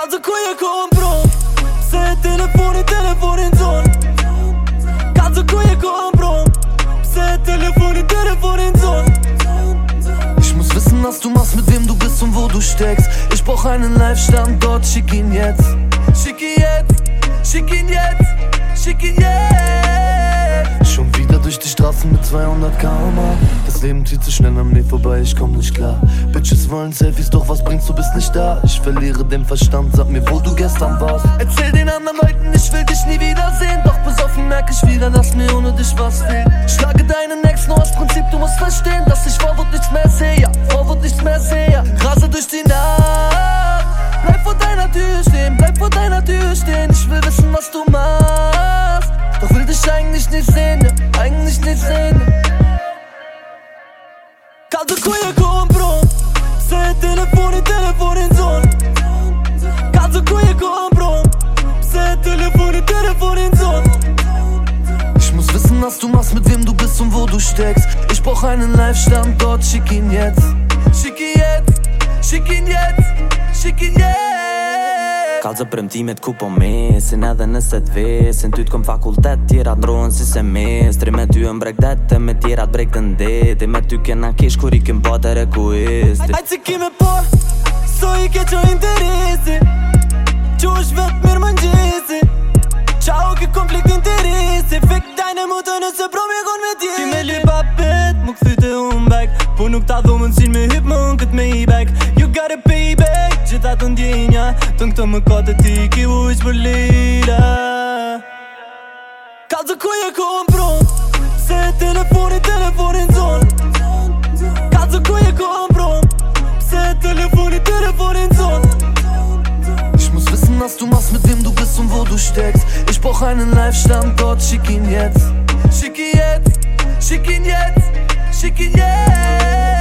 Kallë të ku je kohën pron Se telefoni, telefonin ton Kallë të ku je kohën pron Se telefoni, telefonin ton Ich muss wissen, was du machst, mit wem du bist und wo du steckst. Ich brauch einen Live-Standort, schick ihn jetzt. Schick ihn jetzt, schick ihn jetzt, schick ihn jetzt. Straßen mit 200 km Das Leben zieht zu schnell an mir vorbei, ich komm nicht klar. Bitches wollen Selfies, doch was bringst du, bist nicht da. Ich verliere den Verstand, sag mir, wo du gestern warst. Erzähl den anderen Leuten, ich will dich nie wiedersehen. Doch besoffen merk ich wieder, dass mir ohne dich was fehlt. Schlage deinen Ex nur aus Prinzip, du musst verstehen, dass ich Vorwort nichts mehr sehe. Ja, eigentlich nicht sehen. Ja. Kallë të ku je kohën pron Se telefoni, telefonin ton Kallë të ku je kohën pron Se telefoni, telefonin ton Ich muss wissen, was du machst, mit wem du bist und wo du steckst. Ich brauch einen Live-Standort, schick ihn jetzt. Schick ihn jetzt, schick ihn jetzt, schick ihn jetzt. Kalë premtimet ku po mesin edhe nëse t'vesin Ty t'kom fakultet tjera t'ndrohen si se mestri Me ty ëm bregdete me tjera t'breg të ndeti Me ty kena kish kur i kem bate rekuisti Ajtë si kime por So i ke qo interesi. Qo është vetë mirë më ngjesi. Qao ke konflikt interesi. Fik dajnë mu të nëse pro mi kon me tjesi Ti me li papet, mu këthy të unë back Po nuk ta dhomën sin me linja Të në këtë më kate ti ki ujtë për lira. Ka të kuj e ku më prom Se telefoni, telefonin zon Ka të kuj e ku më prom Se telefoni, telefonin zon Ish mos vesin as tu mas me tim duke së më vodu shteks Ish po hajnë në live shtam tot shikin jet. Shikin jet, shikin jet, shikin jet.